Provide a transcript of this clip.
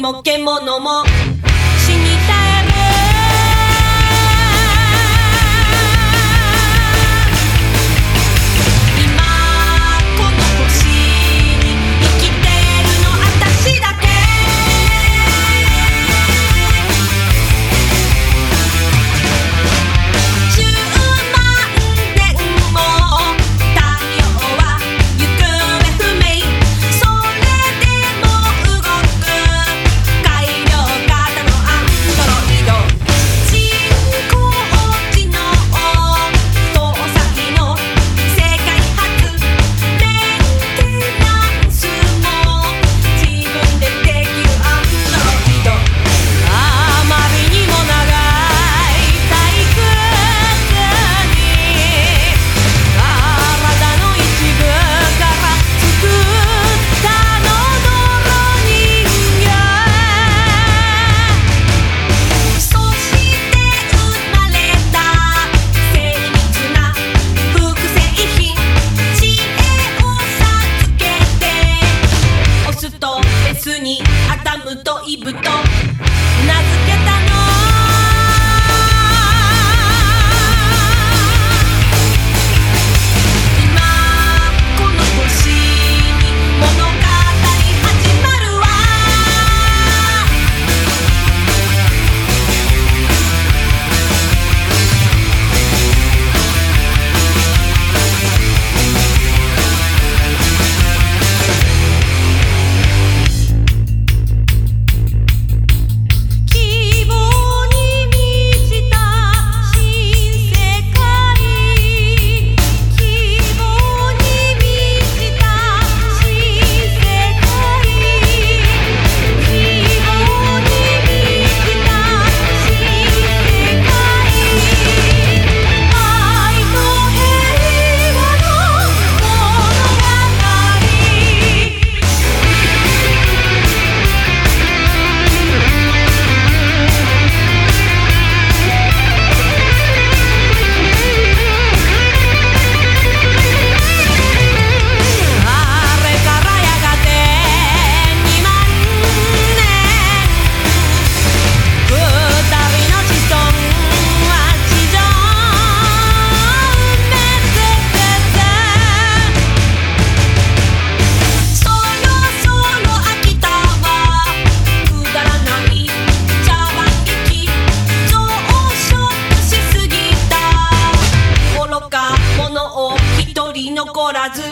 も獣も残らず。